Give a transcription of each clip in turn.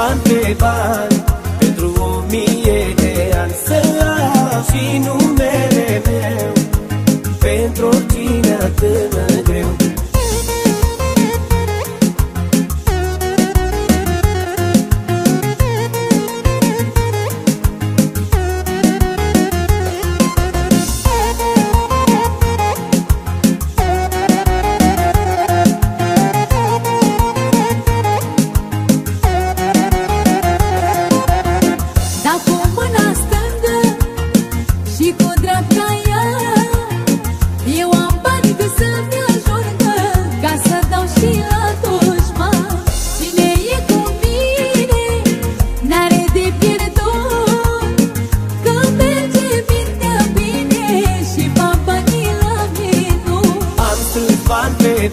I'm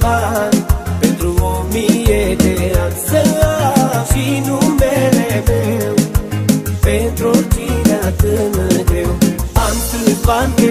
pe bani Pentru o mie de ani. Să am și numele meu Pentru oricine atât greu. Am strâns bani pe bani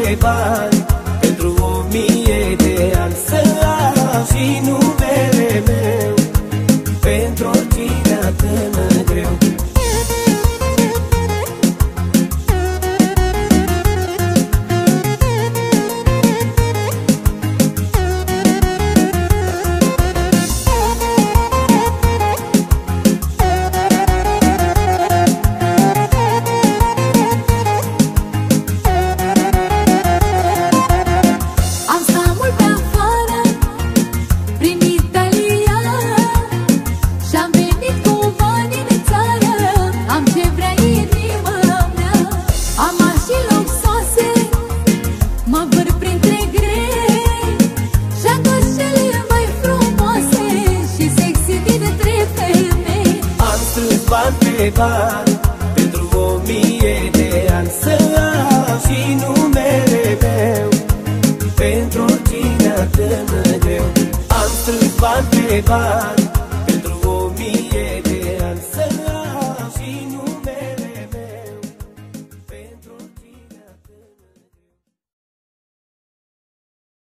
bani pe bani Pentru o mie de ani Să am și numele meu. Pentru oricine atât greu Am strâns bani pe bani